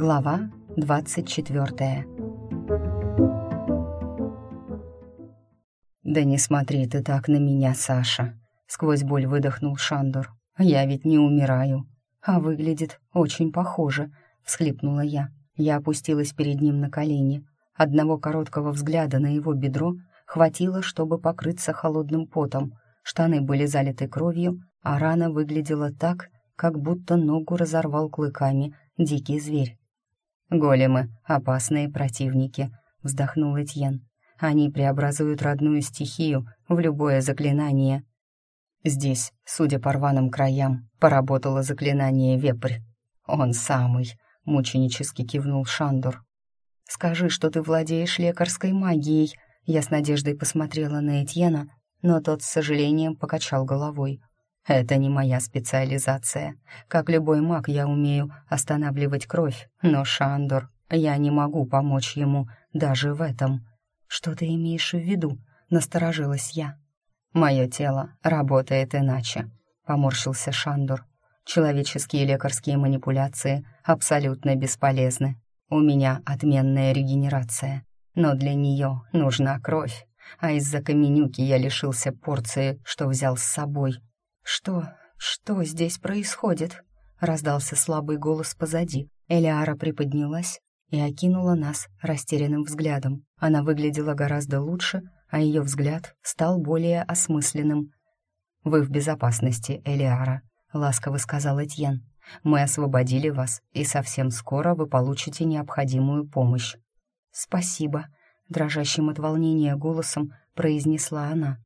Глава 24 «Да не смотри ты так на меня, Саша!» — сквозь боль выдохнул Шандор. «Я ведь не умираю, а выглядит очень похоже», — всхлипнула я. Я опустилась перед ним на колени. Одного короткого взгляда на его бедро хватило, чтобы покрыться холодным потом. Штаны были залиты кровью, а рана выглядела так, как будто ногу разорвал клыками дикий зверь. «Големы — опасные противники», — вздохнул Этьен. «Они преобразуют родную стихию в любое заклинание». Здесь, судя по рваным краям, поработало заклинание «Вепрь». «Он самый», — мученически кивнул Шандор. «Скажи, что ты владеешь лекарской магией», — я с надеждой посмотрела на Этьена, но тот с сожалением покачал головой. Это не моя специализация. Как любой маг, я умею останавливать кровь, но Шандор, я не могу помочь ему даже в этом. Что ты имеешь в виду? Насторожилась я. Мое тело работает иначе, поморщился Шандор. Человеческие лекарские манипуляции абсолютно бесполезны. У меня отменная регенерация, но для нее нужна кровь, а из-за каменюки я лишился порции, что взял с собой — «Что? Что здесь происходит?» — раздался слабый голос позади. Элиара приподнялась и окинула нас растерянным взглядом. Она выглядела гораздо лучше, а ее взгляд стал более осмысленным. «Вы в безопасности, Элиара», — ласково сказал Этьен. «Мы освободили вас, и совсем скоро вы получите необходимую помощь». «Спасибо», — дрожащим от волнения голосом произнесла она.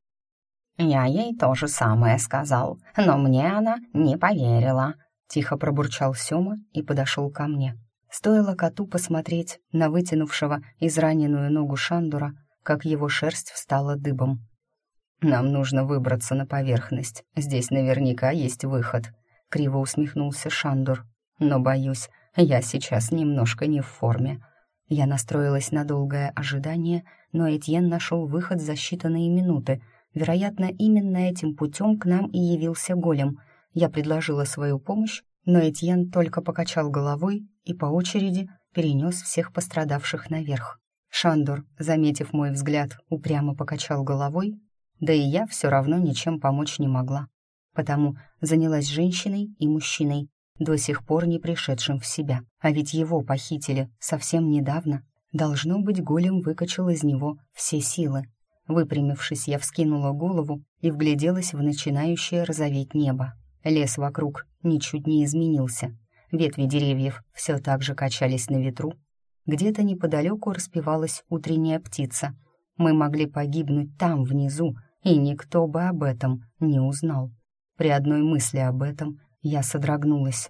«Я ей то же самое сказал, но мне она не поверила», — тихо пробурчал Сёма и подошел ко мне. Стоило коту посмотреть на вытянувшего израненную ногу Шандура, как его шерсть встала дыбом. «Нам нужно выбраться на поверхность. Здесь наверняка есть выход», — криво усмехнулся Шандур. «Но, боюсь, я сейчас немножко не в форме». Я настроилась на долгое ожидание, но Этьен нашел выход за считанные минуты — Вероятно, именно этим путем к нам и явился голем. Я предложила свою помощь, но Этьен только покачал головой и по очереди перенес всех пострадавших наверх. Шандор, заметив мой взгляд, упрямо покачал головой, да и я все равно ничем помочь не могла. Потому занялась женщиной и мужчиной, до сих пор не пришедшим в себя. А ведь его похитили совсем недавно. Должно быть, голем выкачал из него все силы. Выпрямившись, я вскинула голову и вгляделась в начинающее розоветь небо. Лес вокруг ничуть не изменился. Ветви деревьев все так же качались на ветру. Где-то неподалеку распевалась утренняя птица. Мы могли погибнуть там, внизу, и никто бы об этом не узнал. При одной мысли об этом я содрогнулась.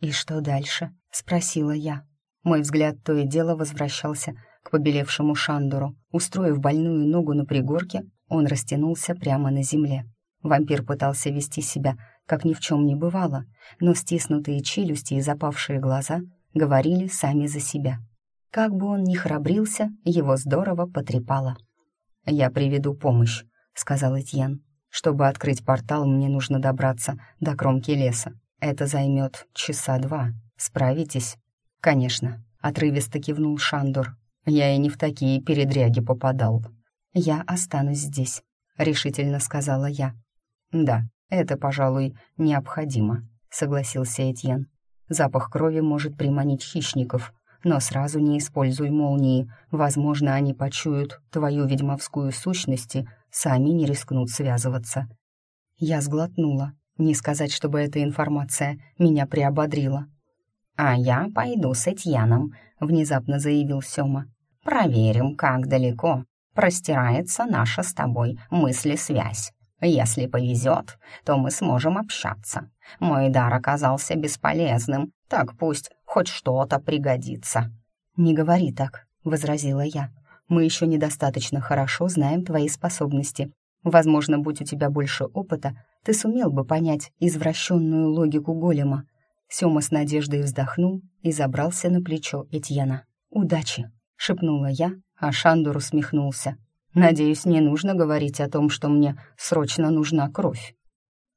«И что дальше?» — спросила я. Мой взгляд то и дело возвращался к побелевшему Шандору. Устроив больную ногу на пригорке, он растянулся прямо на земле. Вампир пытался вести себя, как ни в чем не бывало, но стиснутые челюсти и запавшие глаза говорили сами за себя. Как бы он ни храбрился, его здорово потрепало. «Я приведу помощь», — сказал Этьен. «Чтобы открыть портал, мне нужно добраться до кромки леса. Это займет часа два. Справитесь?» «Конечно», — отрывисто кивнул Шандор. Я и не в такие передряги попадал. Я останусь здесь, решительно сказала я. Да, это, пожалуй, необходимо, согласился Этьен. Запах крови может приманить хищников, но сразу не используй молнии. Возможно, они почуют твою ведьмовскую сущность и сами не рискнут связываться. Я сглотнула. Не сказать, чтобы эта информация меня приободрила. «А я пойду с Этьяном», — внезапно заявил Сёма. Проверим, как далеко простирается наша с тобой мысли-связь. Если повезет, то мы сможем общаться. Мой дар оказался бесполезным, так пусть хоть что-то пригодится». «Не говори так», — возразила я. «Мы еще недостаточно хорошо знаем твои способности. Возможно, будь у тебя больше опыта, ты сумел бы понять извращенную логику голема». Сёма с надеждой вздохнул и забрался на плечо Этьена. «Удачи!» — шепнула я, а Шандур усмехнулся. «Надеюсь, не нужно говорить о том, что мне срочно нужна кровь».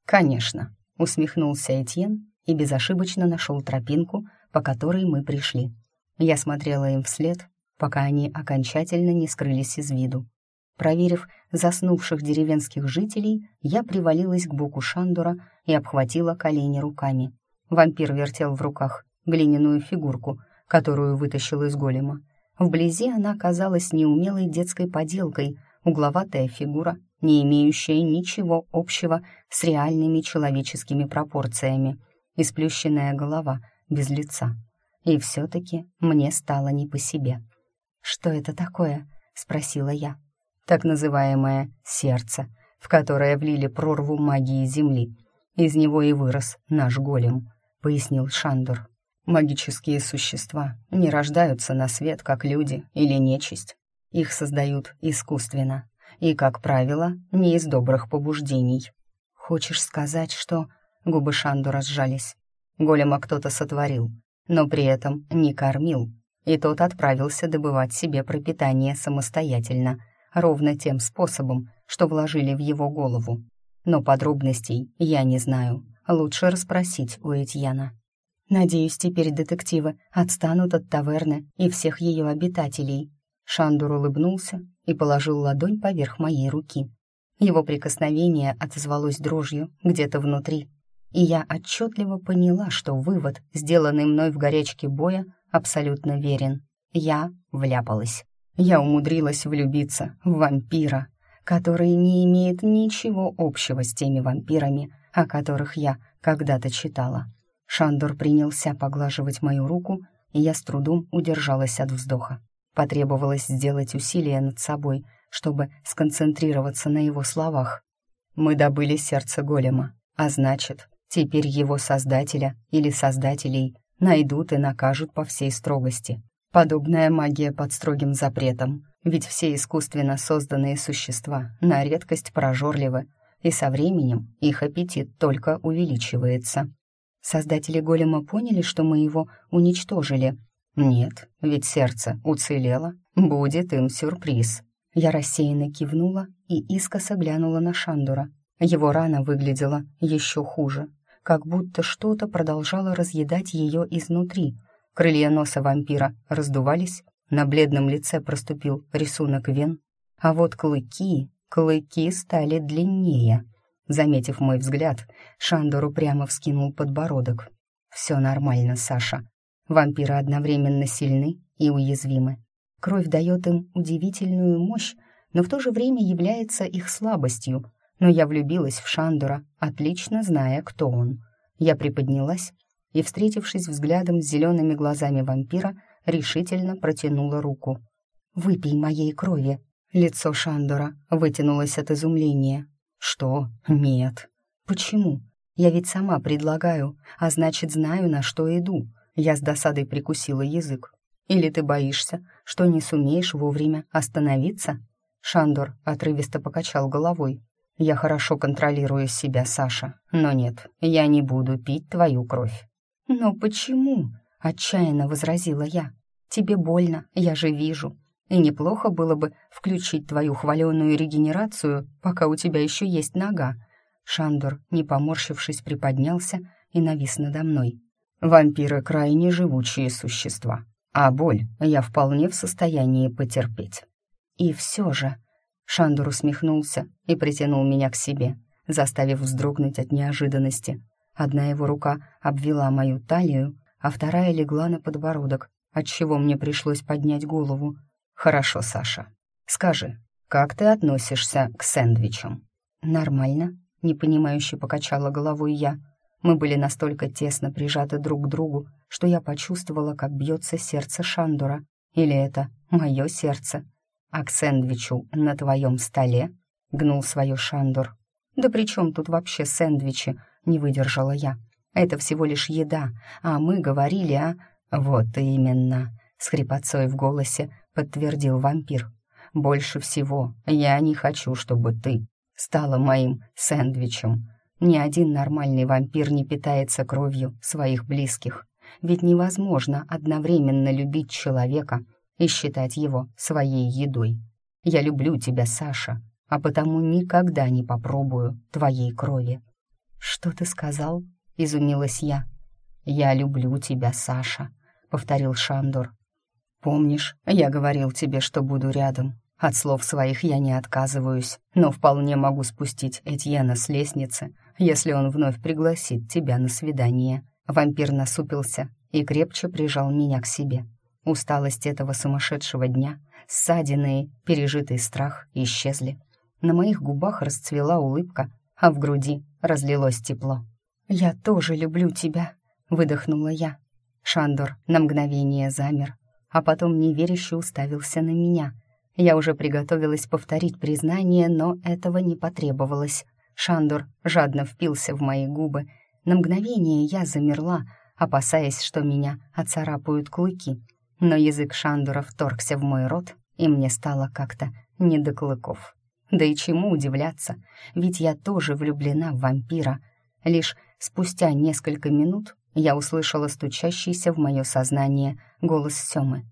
«Конечно», — усмехнулся Этьен и безошибочно нашел тропинку, по которой мы пришли. Я смотрела им вслед, пока они окончательно не скрылись из виду. Проверив заснувших деревенских жителей, я привалилась к боку Шандура и обхватила колени руками. Вампир вертел в руках глиняную фигурку, которую вытащил из голема. Вблизи она казалась неумелой детской поделкой, угловатая фигура, не имеющая ничего общего с реальными человеческими пропорциями, и сплющенная голова без лица. И все-таки мне стало не по себе. «Что это такое?» — спросила я. «Так называемое «сердце», в которое влили прорву магии Земли. Из него и вырос наш голем», — пояснил Шандор. «Магические существа не рождаются на свет, как люди или нечисть. Их создают искусственно, и, как правило, не из добрых побуждений. Хочешь сказать, что...» Губы Шанду разжались. Голема кто-то сотворил, но при этом не кормил, и тот отправился добывать себе пропитание самостоятельно, ровно тем способом, что вложили в его голову. Но подробностей я не знаю. Лучше расспросить у Этьяна. Надеюсь, теперь детективы отстанут от таверны и всех ее обитателей. Шандур улыбнулся и положил ладонь поверх моей руки. Его прикосновение отозвалось дрожью где-то внутри, и я отчетливо поняла, что вывод, сделанный мной в горячке боя, абсолютно верен. Я вляпалась. Я умудрилась влюбиться в вампира, который не имеет ничего общего с теми вампирами, о которых я когда-то читала. Шандор принялся поглаживать мою руку, и я с трудом удержалась от вздоха. Потребовалось сделать усилие над собой, чтобы сконцентрироваться на его словах. «Мы добыли сердце голема, а значит, теперь его создателя или создателей найдут и накажут по всей строгости. Подобная магия под строгим запретом, ведь все искусственно созданные существа на редкость прожорливы, и со временем их аппетит только увеличивается. Создатели голема поняли, что мы его уничтожили. Нет, ведь сердце уцелело, будет им сюрприз. Я рассеянно кивнула и искоса глянула на Шандура. Его рана выглядела еще хуже, как будто что-то продолжало разъедать ее изнутри. Крылья носа вампира раздувались, на бледном лице проступил рисунок вен, а вот клыки, клыки стали длиннее. Заметив мой взгляд, Шандор упрямо вскинул подбородок. «Все нормально, Саша. Вампиры одновременно сильны и уязвимы. Кровь дает им удивительную мощь, но в то же время является их слабостью, но я влюбилась в Шандора, отлично зная, кто он. Я приподнялась и, встретившись взглядом с зелеными глазами вампира, решительно протянула руку. «Выпей моей крови». Лицо Шандора вытянулось от изумления. «Что? Нет. Почему? Я ведь сама предлагаю, а значит, знаю, на что иду». Я с досадой прикусила язык. «Или ты боишься, что не сумеешь вовремя остановиться?» Шандор отрывисто покачал головой. Я хорошо контролирую себя, Саша, но нет, я не буду пить твою кровь». «Но почему?» — отчаянно возразила я. «Тебе больно, я же вижу. И неплохо было бы включить твою хваленую регенерацию, пока у тебя еще есть нога». Шандор, не поморщившись, приподнялся и навис надо мной. «Вампиры крайне живучие существа, а боль я вполне в состоянии потерпеть». «И все же...» Шандор усмехнулся и притянул меня к себе, заставив вздрогнуть от неожиданности. Одна его рука обвела мою талию, а вторая легла на подбородок, отчего мне пришлось поднять голову. «Хорошо, Саша. Скажи, как ты относишься к сэндвичам?» «Нормально», — непонимающе покачала головой я. Мы были настолько тесно прижаты друг к другу, что я почувствовала, как бьется сердце Шандора. Или это мое сердце? «А к сэндвичу на твоем столе?» — гнул свое Шандор. «Да при чем тут вообще сэндвичи?» — не выдержала я. «Это всего лишь еда, а мы говорили о...» «Вот именно», — с хрипотцой в голосе подтвердил вампир. «Больше всего я не хочу, чтобы ты стала моим сэндвичем. Ни один нормальный вампир не питается кровью своих близких, ведь невозможно одновременно любить человека — и считать его своей едой. Я люблю тебя, Саша, а потому никогда не попробую твоей крови». «Что ты сказал?» — изумилась я. «Я люблю тебя, Саша», — повторил Шандор. «Помнишь, я говорил тебе, что буду рядом. От слов своих я не отказываюсь, но вполне могу спустить Этьена с лестницы, если он вновь пригласит тебя на свидание». Вампир насупился и крепче прижал меня к себе. Усталость этого сумасшедшего дня, ссадины, пережитый страх исчезли. На моих губах расцвела улыбка, а в груди разлилось тепло. «Я тоже люблю тебя», — выдохнула я. Шандор на мгновение замер, а потом неверяще уставился на меня. Я уже приготовилась повторить признание, но этого не потребовалось. Шандор жадно впился в мои губы. На мгновение я замерла, опасаясь, что меня оцарапают клыки. Но язык Шандора вторгся в мой рот, и мне стало как-то не до клыков. Да и чему удивляться, ведь я тоже влюблена в вампира. Лишь спустя несколько минут я услышала стучащийся в мое сознание голос Семы.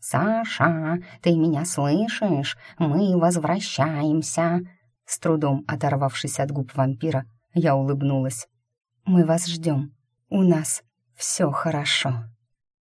«Саша, ты меня слышишь? Мы возвращаемся!» С трудом оторвавшись от губ вампира, я улыбнулась. «Мы вас ждем. У нас все хорошо».